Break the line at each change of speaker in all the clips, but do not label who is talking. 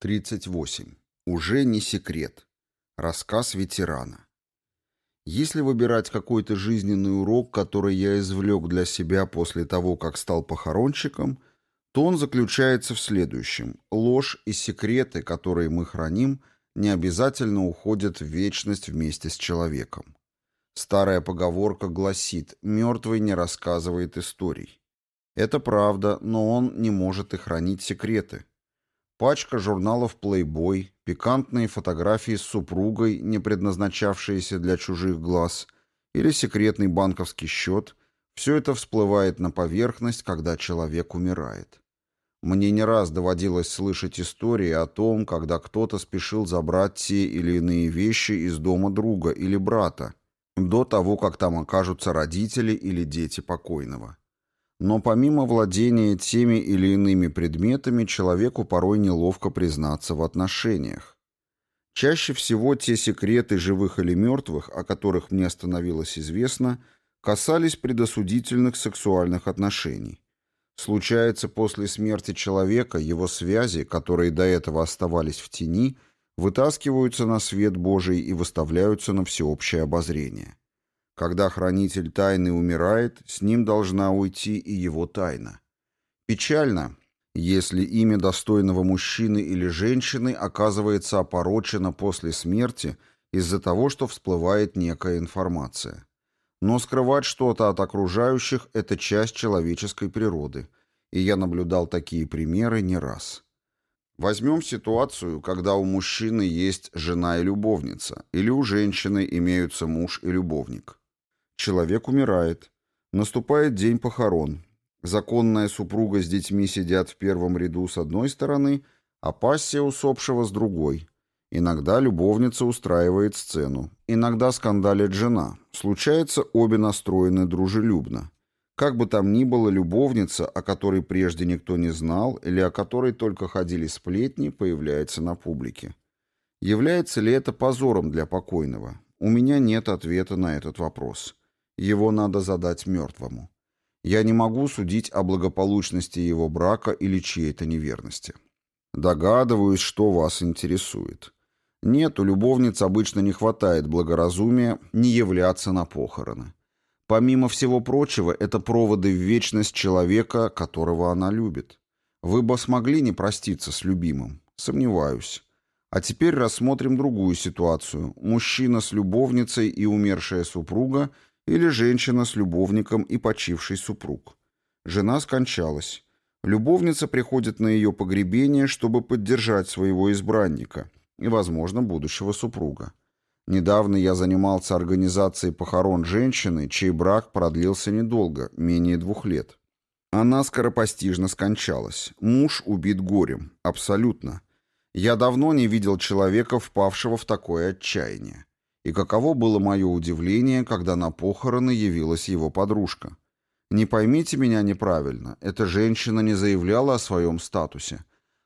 38. Уже не секрет. Рассказ ветерана. Если выбирать какой-то жизненный урок, который я извлек для себя после того, как стал похоронщиком, то он заключается в следующем. Ложь и секреты, которые мы храним, не обязательно уходят в вечность вместе с человеком. Старая поговорка гласит «мертвый не рассказывает историй». Это правда, но он не может и хранить секреты. Пачка журналов Playboy, пикантные фотографии с супругой, не предназначавшиеся для чужих глаз, или секретный банковский счет – все это всплывает на поверхность, когда человек умирает. Мне не раз доводилось слышать истории о том, когда кто-то спешил забрать те или иные вещи из дома друга или брата, до того, как там окажутся родители или дети покойного. Но помимо владения теми или иными предметами, человеку порой неловко признаться в отношениях. Чаще всего те секреты живых или мертвых, о которых мне становилось известно, касались предосудительных сексуальных отношений. Случается, после смерти человека его связи, которые до этого оставались в тени, вытаскиваются на свет Божий и выставляются на всеобщее обозрение. Когда хранитель тайны умирает, с ним должна уйти и его тайна. Печально, если имя достойного мужчины или женщины оказывается опорочено после смерти из-за того, что всплывает некая информация. Но скрывать что-то от окружающих – это часть человеческой природы, и я наблюдал такие примеры не раз. Возьмем ситуацию, когда у мужчины есть жена и любовница, или у женщины имеются муж и любовник. Человек умирает. Наступает день похорон. Законная супруга с детьми сидят в первом ряду с одной стороны, а пассия усопшего с другой. Иногда любовница устраивает сцену. Иногда скандалит жена. Случается, обе настроены дружелюбно. Как бы там ни было, любовница, о которой прежде никто не знал или о которой только ходили сплетни, появляется на публике. Является ли это позором для покойного? У меня нет ответа на этот вопрос. Его надо задать мертвому. Я не могу судить о благополучности его брака или чьей-то неверности. Догадываюсь, что вас интересует. Нет, у любовниц обычно не хватает благоразумия не являться на похороны. Помимо всего прочего, это проводы в вечность человека, которого она любит. Вы бы смогли не проститься с любимым? Сомневаюсь. А теперь рассмотрим другую ситуацию. Мужчина с любовницей и умершая супруга – или женщина с любовником и почивший супруг. Жена скончалась. Любовница приходит на ее погребение, чтобы поддержать своего избранника и, возможно, будущего супруга. Недавно я занимался организацией похорон женщины, чей брак продлился недолго, менее двух лет. Она скоропостижно скончалась. Муж убит горем. Абсолютно. Я давно не видел человека, впавшего в такое отчаяние. И каково было мое удивление, когда на похороны явилась его подружка. Не поймите меня неправильно, эта женщина не заявляла о своем статусе.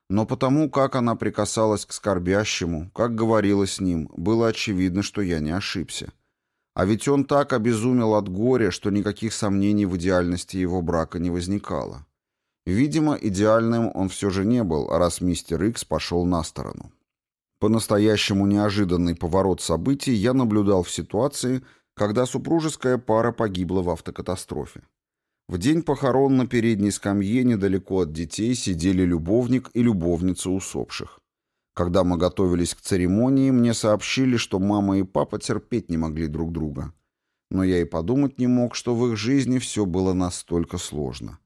Но потому, как она прикасалась к скорбящему, как говорила с ним, было очевидно, что я не ошибся. А ведь он так обезумел от горя, что никаких сомнений в идеальности его брака не возникало. Видимо, идеальным он все же не был, раз мистер Икс пошел на сторону. По-настоящему неожиданный поворот событий я наблюдал в ситуации, когда супружеская пара погибла в автокатастрофе. В день похорон на передней скамье недалеко от детей сидели любовник и любовница усопших. Когда мы готовились к церемонии, мне сообщили, что мама и папа терпеть не могли друг друга. Но я и подумать не мог, что в их жизни все было настолько сложно.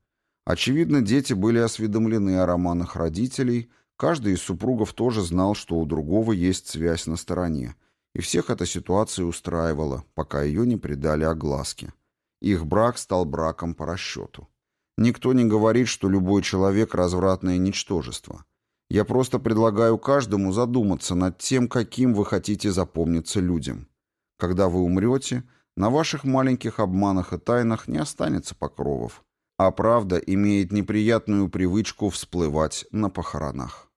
Очевидно, дети были осведомлены о романах родителей – Каждый из супругов тоже знал, что у другого есть связь на стороне, и всех эта ситуация устраивала, пока ее не придали огласке. Их брак стал браком по расчету. Никто не говорит, что любой человек – развратное ничтожество. Я просто предлагаю каждому задуматься над тем, каким вы хотите запомниться людям. Когда вы умрете, на ваших маленьких обманах и тайнах не останется покровов, а правда имеет неприятную привычку всплывать на похоронах.